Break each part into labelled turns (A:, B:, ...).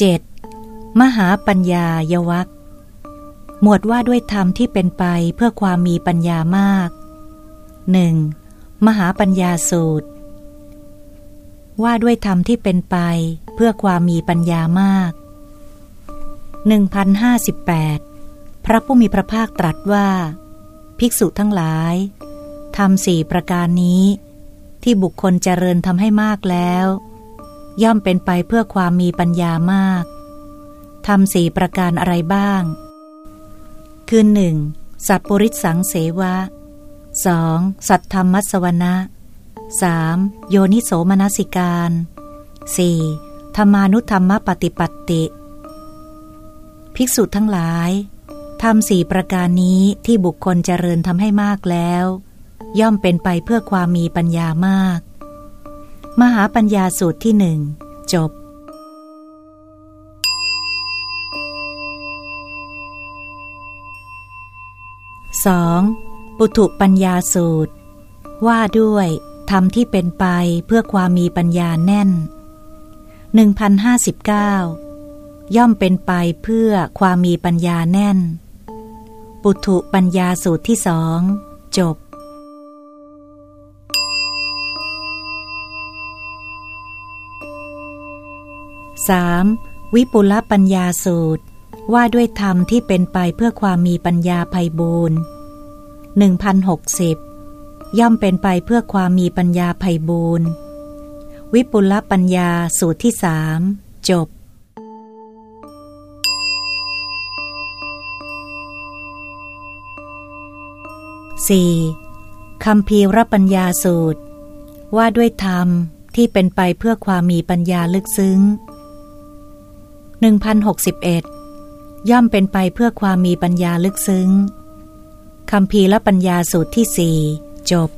A: 7. มหาปัญญายวัคหมวดว่าด้วยธรรมที่เป็นไปเพื่อความมีปัญญามาก 1. มหาปัญญาสูตร ว่าด้วยธรรมที่เป็นไปเพื่อความมีปัญญามาก 1058 พระผู้มีพระภาคตรัสว่า ภิกษุทั้งหลายทำสี่ประการนี้ ที่บุคคลเจริญทำให้มากแล้ว ย่อมเป็นไปเพื่อความมีปัญญามากทำสี่ประการอะไรบ้าง คือหนึ่งสัพปริสังเสวะ 2. สัทธรรมัสวนะ 3. โยนิโสมนสิการ 4. ธรรมานุธรรมปฏิปัติ ภิกษุทั้งหลายทำสี่ประการนี้ที่บุคคลเจริญทำให้มากแล้ว ย่อมเป็นไปเพื่อความมีปัญญามาก มหาปัญญาสูตรที่หนึ่งจบ 2. ปุถุปัญญาสูตร ว่าด้วยธรรมที่เป็นไปเพื่อความมีปัญญาแน่น 1059 ย่อมเป็นไปเพื่อความมีปัญญาแน่น ปุถุปัญญาสูตรที่สองจบ 3. วิปุลปัญญาสูตร ว่าด้วยธรรมที่เป็นไปเพื่อความมีปัญญาภัยบูรณ์1060 ย่อมเป็นไปเพื่อความมีปัญญาภัยบูรณ์วิปุลปัญญาสูตรที่สามจบ 4. คำพีรปัญญาสูตร ว่าด้วยธรรมที่เป็นไปเพื่อความมีปัญญาลึกซึ้ง 1061 ย่อมเป็นไปเพื่อความมีปัญญาลึกซึ้งคำพีและปัญญาสูตรที่สี่จบ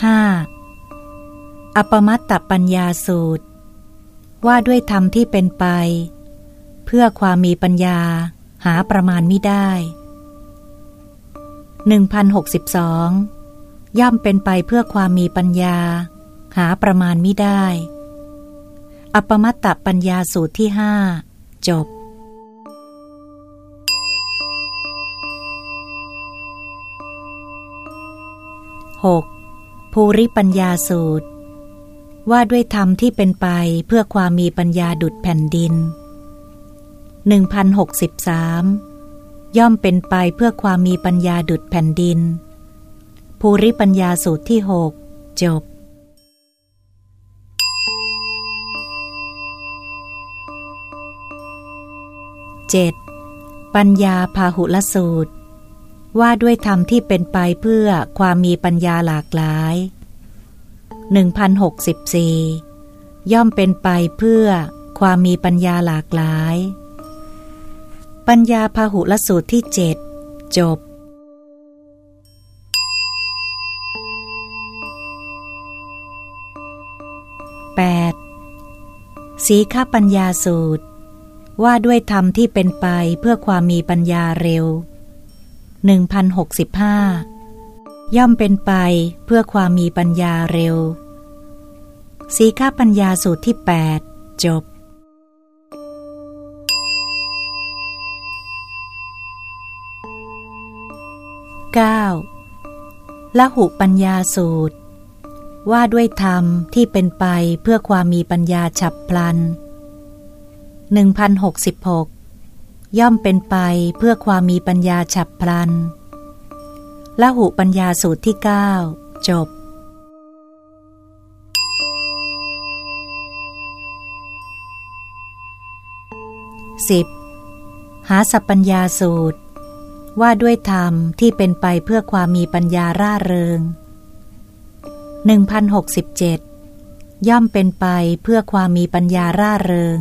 A: 5. อปมัตตปัญญาสูตร ว่าด้วยธรรมที่เป็นไป เพื่อความมีปัญญาหาประมาณไม่ได้ 1062 ย่อมเป็นไปเพื่อความมีปัญญา หาประมาณไม่ได้ อปมัตตปัญญาสูตรที่ห้าจบ 6. ภูริปัญญาสูตร ว่าด้วยธรรมที่เป็นไปเพื่อความมีปัญญาดุดแผ่นดิน 1063 ย่อมเป็นไปเพื่อความมีปัญญาดุดแผ่นดิน ภูริปัญญาสูตรที่หกจบ 7. ปัญญาพาหุลสูตร ว่าด้วยธรรมที่เป็นไปเพื่อความมีปัญญาหลากหลาย 1064 ย่อมเป็นไปเพื่อความมีปัญญาหลากหลาย ปัญญาพาหุลสูตรที่เจ็ดจบ 8. สีข้าปัญญาสูตร ว่าด้วยธรรมที่เป็นไปเพื่อความมีปัญญาเร็ว 1065 ย่อมเป็นไปเพื่อความมีปัญญาเร็ว สีข้าปัญญาสูตรที่ 8 จบ 9. ละหุปัญญาสูตร ว่าด้วยธรรมที่เป็นไปเพื่อความมีปัญญาฉับพลัน 1066 ย่อมเป็นไปเพื่อความมีปัญญาฉับพลันละหุปัญญาสูตรที่ 9 จบ 10. หาสัพปัญญาสูตร ว่าด้วยธรรมที่เป็นไปเพื่อความมีปัญญาร่าเริง 1067 ย่อมเป็นไปเพื่อความมีปัญญาร่าเริง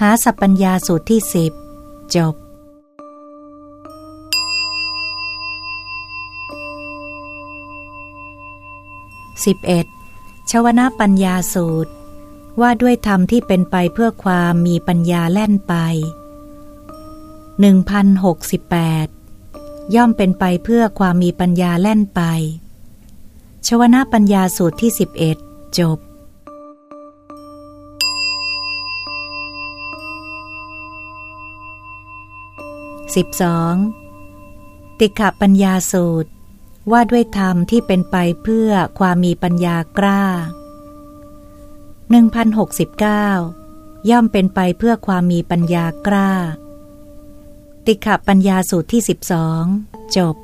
A: หาสัพปัญญาสูตรที่สิบจบ 11. ชวนาปัญญาสูตร ว่าด้วยธรรมที่เป็นไปเพื่อความมีปัญญาแล่นไป 1068 ย่อมเป็นไปเพื่อความมีปัญญาแล่นไป ชวนาปัญญาสูตรที่ 11 จบ 12. ติขปัญญาสูตร ว่าด้วยธรรมที่เป็นไปเพื่อความมีปัญญากล้า 1069 ย่อมเป็นไปเพื่อความมีปัญญากล้า ติขปัญญาสูตรที่ 12 จบ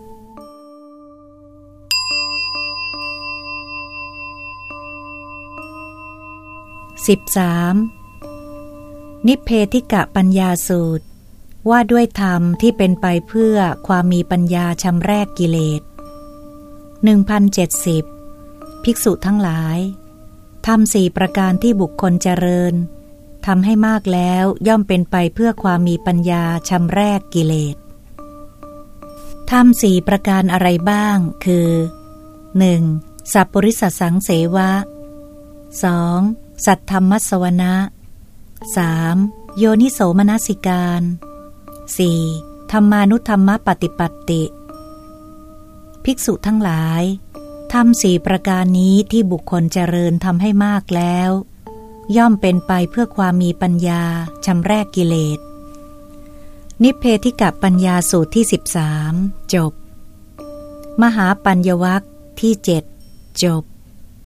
A: 13. นิเพธิกะปัญญาสูตร ว่าด้วยธรรมที่เป็นไปเพื่อความมีปัญญาชำแรกกิเลส1070 ภิกษุทั้งหลายทำสี่ประการที่บุคคลเจริญทำให้มากแล้วย่อมเป็นไปเพื่อความมีปัญญาชำแรกกิเลสทำสี่ประการอะไรบ้าง คือ 1. สัพปริสสังเสวะ 2. สัทธรรมัสวนะ 3. โยนิโสมนสิการ 4. ธรรมานุธรรมปฏิปัติ ภิกษุทั้งหลายทำสี่ประการนี้ที่บุคคลเจริญทำให้มากแล้ว ย่อมเป็นไปเพื่อความมีปัญญาชำแรกกิเลส นิเพธิกะปัญญาสูตรที่ 13 จบ มหาปัญญวัคที่เจ็ดจบ